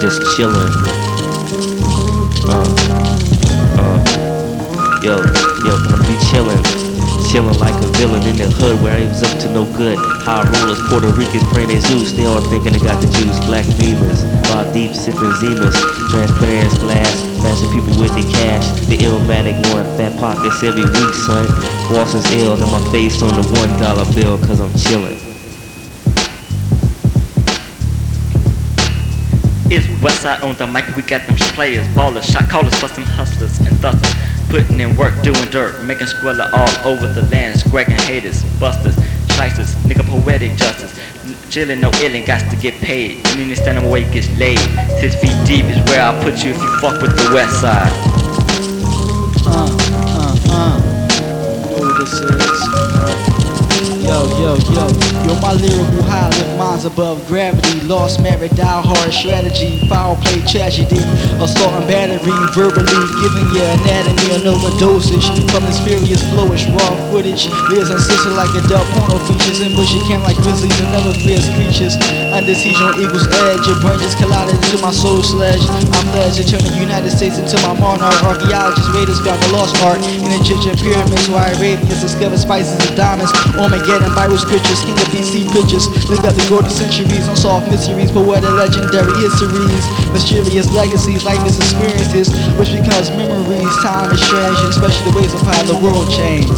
just chillin'. Uh, uh, yo, yo, I'm be chillin'. Chillin' like a villain in the hood where I was up to no good. High rollers, Puerto Rican, praying they Zeus. They all thinking they got the juice. Black beavers, bar deep, sipping Zimas. Transparent glass, flashing people with the cash. The illmatic one, fat pockets every week, son. Boston's ill, and my face on the one dollar bill, cause I'm chillin'. It's Westside on the mic, we got them players, ballers, shot callers for some hustlers and thusters. Putting in work, doing dirt, making squalor all over the land, scragging haters, busters, shysters, nigga poetic justice. Chillin', no illin', got to get paid. You need to stand away, get laid. Six feet deep is where I'll put you if you fuck with the West Side. Uh, uh, uh. This is. Yo, yo, yo, my lyrical high lift minds above gravity. Lost merit, die hard strategy, foul play tragedy. Assault and battery, verbally giving your anatomy an overdosage from this furious flowish raw footage. Lives and sister like adult porno features in bushy camp like grizzlies and other fierce creatures. Under siege on eagle's edge, your brain just collided into my soul sledge. I'm pledged to turn the United States into my monarch. Archaeologists, raiders found the lost art in Egyptian pyramids, where Arabians discovered spices and diamonds. Armageddon, virus pictures, king of BC pictures. Live out the golden centuries, unsolved mysteries, but what a legendary histories. Mysterious legacies, life is experiences, which becomes memories. Time is and especially the ways of how the world changed.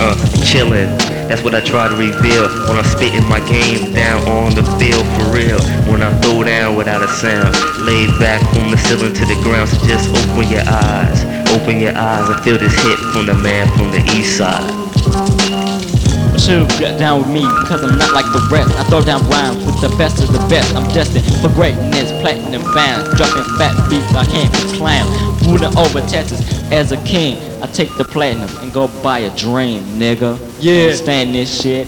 uh, chillin'. That's what I try to reveal when I'm spitting my game down on the field for real. When I throw down without a sound, laid back from the ceiling to the ground. So just open your eyes, open your eyes and feel this hit from the man from the east side. Should get down with me because I'm not like the rest. I throw down rhymes with the best of the best. I'm destined for greatness, platinum bands, dropping fat beats. I can't be clown. Ruling over Texas as a king. I take the platinum and go buy a dream, nigga. Yeah. Understand this shit?